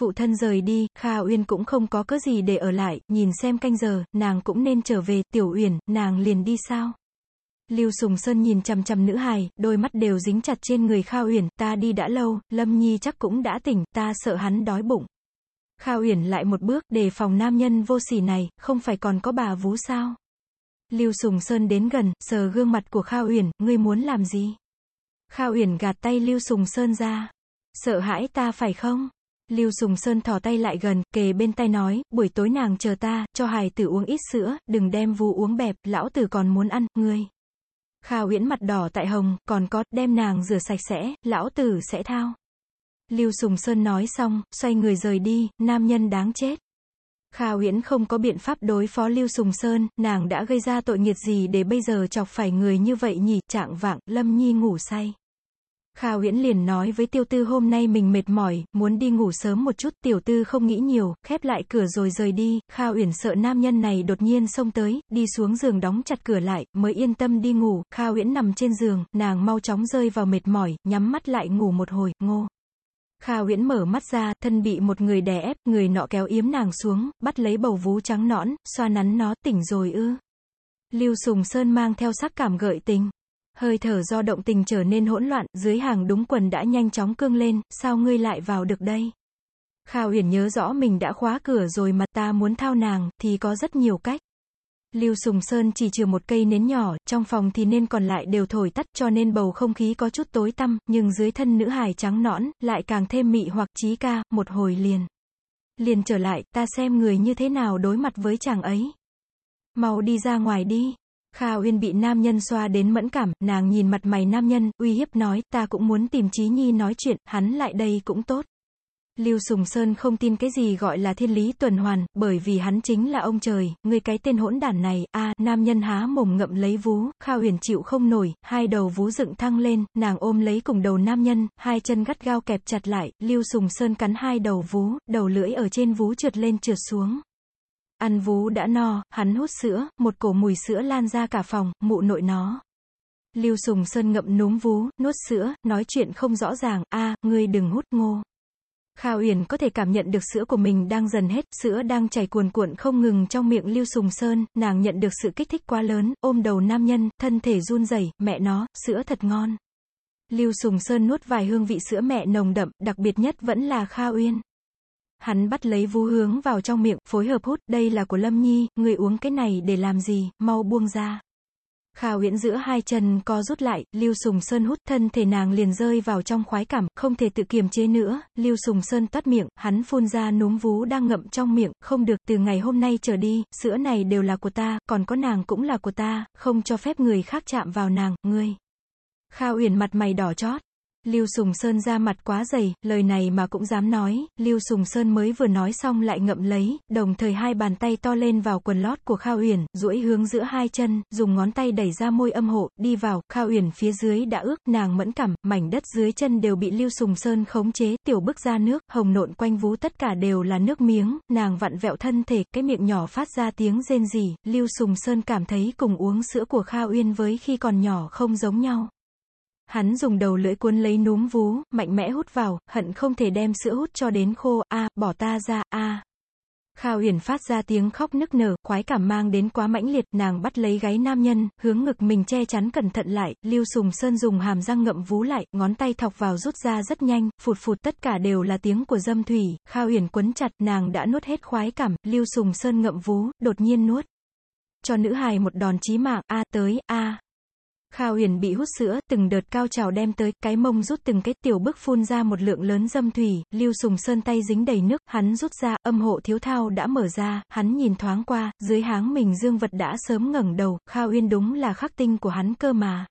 Phụ thân rời đi, Kha Uyên cũng không có cớ gì để ở lại, nhìn xem canh giờ, nàng cũng nên trở về, Tiểu Uyển, nàng liền đi sao? Lưu Sùng Sơn nhìn chằm chằm nữ hài, đôi mắt đều dính chặt trên người Kha Uyển, ta đi đã lâu, Lâm Nhi chắc cũng đã tỉnh, ta sợ hắn đói bụng. Kha Uyển lại một bước, đề phòng nam nhân vô sỉ này, không phải còn có bà vú sao? Lưu Sùng Sơn đến gần, sờ gương mặt của Kha Uyển, ngươi muốn làm gì? Kha Uyển gạt tay Lưu Sùng Sơn ra. Sợ hãi ta phải không? Lưu Sùng Sơn thò tay lại gần, kề bên tay nói, buổi tối nàng chờ ta, cho hài tử uống ít sữa, đừng đem vú uống bẹp, lão tử còn muốn ăn, ngươi. Kha Uyển mặt đỏ tại hồng, còn có, đem nàng rửa sạch sẽ, lão tử sẽ thao. Lưu Sùng Sơn nói xong, xoay người rời đi, nam nhân đáng chết. Kha Uyển không có biện pháp đối phó Lưu Sùng Sơn, nàng đã gây ra tội nghiệt gì để bây giờ chọc phải người như vậy nhỉ, trạng vạng, Lâm Nhi ngủ say. Kha Uyển liền nói với tiêu tư hôm nay mình mệt mỏi, muốn đi ngủ sớm một chút, tiểu tư không nghĩ nhiều, khép lại cửa rồi rời đi, Kha Uyển sợ nam nhân này đột nhiên xông tới, đi xuống giường đóng chặt cửa lại, mới yên tâm đi ngủ, Kha Uyển nằm trên giường, nàng mau chóng rơi vào mệt mỏi, nhắm mắt lại ngủ một hồi, ngô. Kha Uyển mở mắt ra, thân bị một người đè ép, người nọ kéo yếm nàng xuống, bắt lấy bầu vú trắng nõn, xoa nắn nó, tỉnh rồi ư. Lưu Sùng Sơn mang theo sắc cảm gợi tình. Hơi thở do động tình trở nên hỗn loạn, dưới hàng đúng quần đã nhanh chóng cương lên, sao ngươi lại vào được đây? Kha Uyển nhớ rõ mình đã khóa cửa rồi mà ta muốn thao nàng, thì có rất nhiều cách. Lưu Sùng Sơn chỉ trừ một cây nến nhỏ, trong phòng thì nên còn lại đều thổi tắt cho nên bầu không khí có chút tối tăm, nhưng dưới thân nữ hài trắng nõn, lại càng thêm mị hoặc trí ca, một hồi liền. Liền trở lại, ta xem người như thế nào đối mặt với chàng ấy. Mau đi ra ngoài đi. Kha Uyên bị nam nhân xoa đến mẫn cảm, nàng nhìn mặt mày nam nhân, uy hiếp nói, ta cũng muốn tìm Chí Nhi nói chuyện, hắn lại đây cũng tốt. Lưu Sùng Sơn không tin cái gì gọi là thiên lý tuần hoàn, bởi vì hắn chính là ông trời, người cái tên hỗn đản này, a nam nhân há mồm ngậm lấy vú, Kha huyền chịu không nổi, hai đầu vú dựng thăng lên, nàng ôm lấy cùng đầu nam nhân, hai chân gắt gao kẹp chặt lại, Lưu Sùng Sơn cắn hai đầu vú, đầu lưỡi ở trên vú trượt lên trượt xuống. Ăn vú đã no, hắn hút sữa, một cổ mùi sữa lan ra cả phòng, mụ nội nó. Lưu Sùng Sơn ngậm núm vú, nuốt sữa, nói chuyện không rõ ràng, a ngươi đừng hút ngô. Kha Uyển có thể cảm nhận được sữa của mình đang dần hết, sữa đang chảy cuồn cuộn không ngừng trong miệng Lưu Sùng Sơn, nàng nhận được sự kích thích quá lớn, ôm đầu nam nhân, thân thể run rẩy, mẹ nó, sữa thật ngon. Lưu Sùng Sơn nuốt vài hương vị sữa mẹ nồng đậm, đặc biệt nhất vẫn là Kha Uyên. Hắn bắt lấy vú hướng vào trong miệng, phối hợp hút, đây là của Lâm Nhi, người uống cái này để làm gì, mau buông ra. Khả Uyển giữa hai chân co rút lại, Lưu Sùng Sơn hút thân thể nàng liền rơi vào trong khoái cảm, không thể tự kiềm chế nữa, Lưu Sùng Sơn toát miệng, hắn phun ra núm vú đang ngậm trong miệng, không được, từ ngày hôm nay trở đi, sữa này đều là của ta, còn có nàng cũng là của ta, không cho phép người khác chạm vào nàng, ngươi. Kha Uyển mặt mày đỏ chót, Lưu Sùng Sơn ra mặt quá dày, lời này mà cũng dám nói, Lưu Sùng Sơn mới vừa nói xong lại ngậm lấy, đồng thời hai bàn tay to lên vào quần lót của Khao Uyển, duỗi hướng giữa hai chân, dùng ngón tay đẩy ra môi âm hộ, đi vào, Khao Uyển phía dưới đã ước, nàng mẫn cảm, mảnh đất dưới chân đều bị Lưu Sùng Sơn khống chế, tiểu bước ra nước, hồng nộn quanh vú tất cả đều là nước miếng, nàng vặn vẹo thân thể, cái miệng nhỏ phát ra tiếng rên rỉ, Lưu Sùng Sơn cảm thấy cùng uống sữa của Khao Uyên với khi còn nhỏ không giống nhau. Hắn dùng đầu lưỡi cuốn lấy núm vú, mạnh mẽ hút vào, hận không thể đem sữa hút cho đến khô, a, bỏ ta ra, a. À. Khao Huyền phát ra tiếng khóc nức nở, khoái cảm mang đến quá mãnh liệt, nàng bắt lấy gáy nam nhân, hướng ngực mình che chắn cẩn thận lại, Lưu Sùng Sơn dùng hàm răng ngậm vú lại, ngón tay thọc vào rút ra rất nhanh, phụt phụt tất cả đều là tiếng của dâm thủy, Khao Huyền quấn chặt, nàng đã nuốt hết khoái cảm, Lưu Sùng Sơn ngậm vú, đột nhiên nuốt. Cho nữ hài một đòn chí mạng, a tới, a. Kha Huyền bị hút sữa, từng đợt cao trào đem tới, cái mông rút từng cái tiểu bức phun ra một lượng lớn dâm thủy, Lưu Sùng Sơn tay dính đầy nước, hắn rút ra, âm hộ thiếu thao đã mở ra, hắn nhìn thoáng qua, dưới háng mình dương vật đã sớm ngẩng đầu, Kha uyển đúng là khắc tinh của hắn cơ mà.